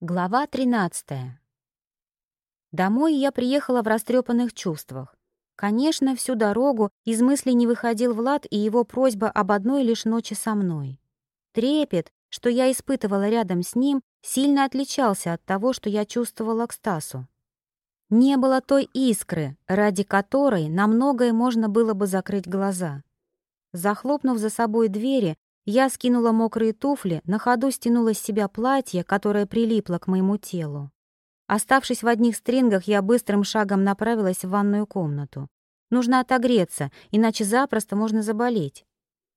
Глава 13. Домой я приехала в растрепанных чувствах. Конечно, всю дорогу из мыслей не выходил Влад и его просьба об одной лишь ночи со мной. Трепет, что я испытывала рядом с ним, сильно отличался от того, что я чувствовала к Стасу. Не было той искры, ради которой на многое можно было бы закрыть глаза. Захлопнув за собой двери, я скинула мокрые туфли, на ходу стянула с себя платье, которое прилипло к моему телу. Оставшись в одних стрингах, я быстрым шагом направилась в ванную комнату. Нужно отогреться, иначе запросто можно заболеть.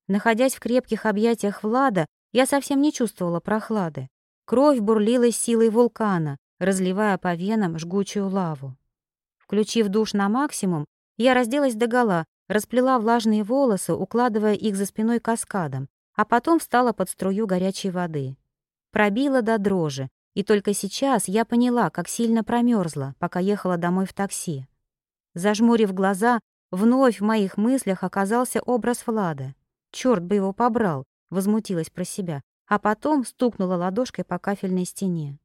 Находясь в крепких объятиях Влада, я совсем не чувствовала прохлады. Кровь бурлила силой вулкана, разливая по венам жгучую лаву. Включив душ на максимум, я разделась догола, расплела влажные волосы, укладывая их за спиной каскадом, а потом встала под струю горячей воды. Пробила до дрожи, и только сейчас я поняла, как сильно промерзла, пока ехала домой в такси. Зажмурив глаза, вновь в моих мыслях оказался образ Влада. Черт бы его побрал, возмутилась про себя, а потом стукнула ладошкой по кафельной стене.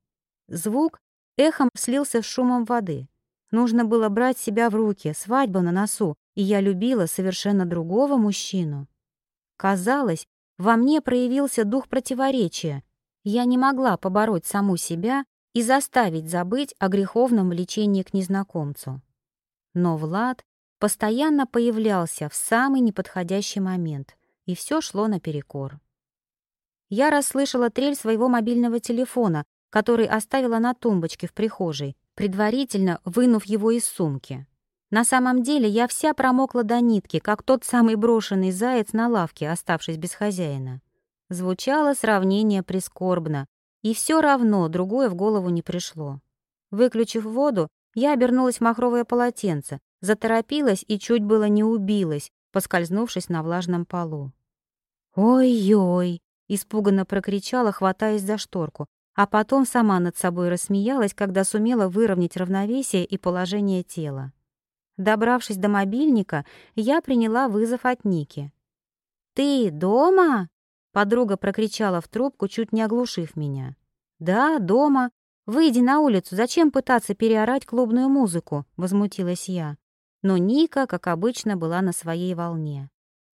Звук эхом слился с шумом воды. Нужно было брать себя в руки, свадьба на носу, и я любила совершенно другого мужчину. Казалось, во мне проявился дух противоречия. Я не могла побороть саму себя и заставить забыть о греховном влечении к незнакомцу. Но Влад постоянно появлялся в самый неподходящий момент, и все шло наперекор. Я расслышала трель своего мобильного телефона, который оставила на тумбочке в прихожей, предварительно вынув его из сумки. На самом деле я вся промокла до нитки, как тот самый брошенный заяц на лавке, оставшись без хозяина. Звучало сравнение прискорбно, и все равно другое в голову не пришло. Выключив воду, я обернулась в махровое полотенце, заторопилась и чуть было не убилась, поскользнувшись на влажном полу. «Ой-ой!» — испуганно прокричала, хватаясь за шторку, а потом сама над собой рассмеялась, когда сумела выровнять равновесие и положение тела. Добравшись до мобильника, я приняла вызов от Ники. «Ты дома?» — подруга прокричала в трубку, чуть не оглушив меня. «Да, дома. Выйди на улицу, зачем пытаться переорать клубную музыку?» — возмутилась я. Но Ника, как обычно, была на своей волне.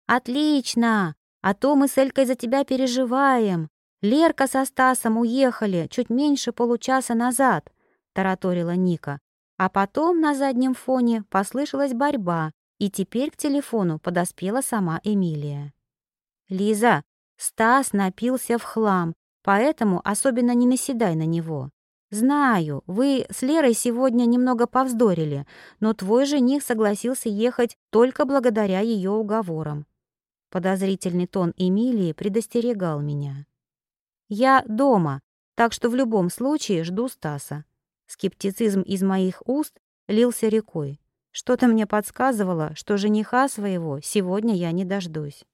«Отлично! А то мы с Элькой за тебя переживаем. Лерка со Стасом уехали чуть меньше получаса назад», — тараторила Ника. А потом на заднем фоне послышалась борьба, и теперь к телефону подоспела сама Эмилия. «Лиза, Стас напился в хлам, поэтому особенно не наседай на него. Знаю, вы с Лерой сегодня немного повздорили, но твой жених согласился ехать только благодаря ее уговорам». Подозрительный тон Эмилии предостерегал меня. «Я дома, так что в любом случае жду Стаса. Скептицизм из моих уст лился рекой. Что-то мне подсказывало, что жениха своего сегодня я не дождусь.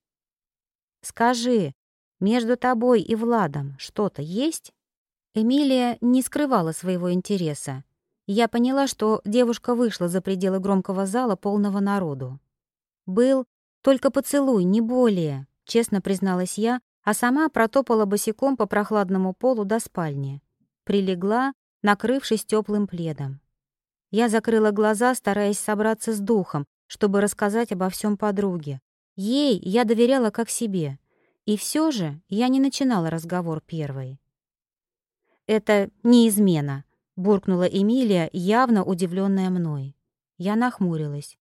«Скажи, между тобой и Владом что-то есть?» Эмилия не скрывала своего интереса. Я поняла, что девушка вышла за пределы громкого зала, полного народу. «Был только поцелуй, не более», — честно призналась я, а сама протопала босиком по прохладному полу до спальни. Прилегла накрывшись теплым пледом. Я закрыла глаза, стараясь собраться с духом, чтобы рассказать обо всем подруге. Ей я доверяла как себе, и все же я не начинала разговор первой. «Это не измена», — буркнула Эмилия, явно удивленная мной. Я нахмурилась.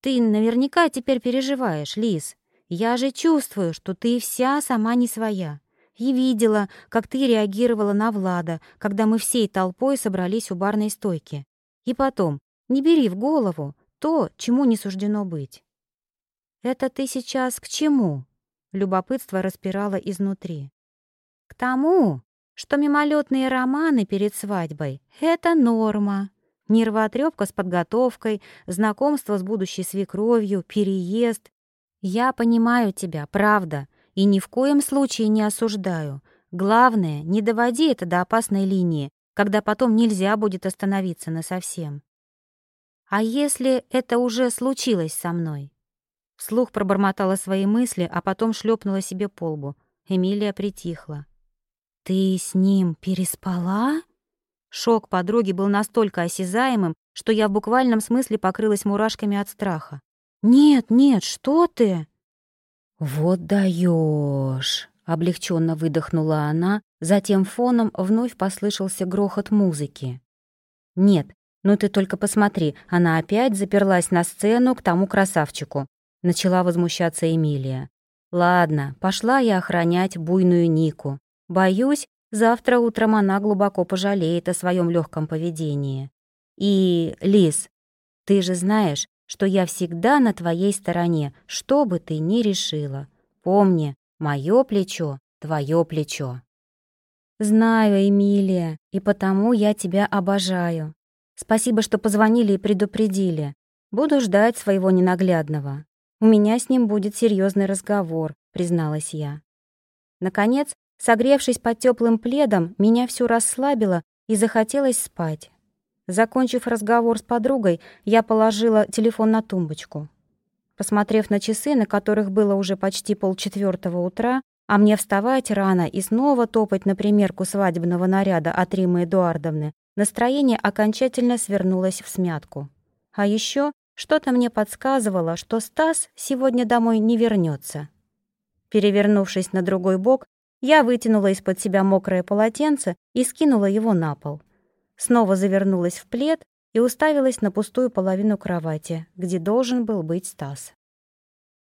«Ты наверняка теперь переживаешь, Лис. Я же чувствую, что ты вся сама не своя и видела, как ты реагировала на Влада, когда мы всей толпой собрались у барной стойки. И потом, не бери в голову то, чему не суждено быть. «Это ты сейчас к чему?» Любопытство распирало изнутри. «К тому, что мимолетные романы перед свадьбой — это норма. Нервотрепка с подготовкой, знакомство с будущей свекровью, переезд. Я понимаю тебя, правда, и ни в коем случае не осуждаю. Главное, не доводи это до опасной линии, когда потом нельзя будет остановиться насовсем. А если это уже случилось со мной? Вслух пробормотала свои мысли, а потом шлепнула себе по лбу. Эмилия притихла. «Ты с ним переспала?» Шок подруги был настолько осязаемым, что я в буквальном смысле покрылась мурашками от страха. «Нет, нет, что ты?» «Вот даешь!» — облегченно выдохнула она, затем фоном вновь послышался грохот музыки. «Нет, ну ты только посмотри, она опять заперлась на сцену к тому красавчику», — начала возмущаться Эмилия. «Ладно, пошла я охранять буйную Нику. Боюсь, Завтра утром она глубоко пожалеет о своем легком поведении. И, Лис, ты же знаешь, что я всегда на твоей стороне, что бы ты ни решила. Помни, мое плечо — твое плечо. Знаю, Эмилия, и потому я тебя обожаю. Спасибо, что позвонили и предупредили. Буду ждать своего ненаглядного. У меня с ним будет серьезный разговор, призналась я. Наконец, Согревшись под теплым пледом, меня всю расслабило и захотелось спать. Закончив разговор с подругой, я положила телефон на тумбочку. Посмотрев на часы, на которых было уже почти полчетвертого утра, а мне вставать рано и снова топать на примерку свадебного наряда от Римы Эдуардовны, настроение окончательно свернулось в смятку. А еще что-то мне подсказывало, что Стас сегодня домой не вернется. Перевернувшись на другой бок, я вытянула из-под себя мокрое полотенце и скинула его на пол. Снова завернулась в плед и уставилась на пустую половину кровати, где должен был быть Стас.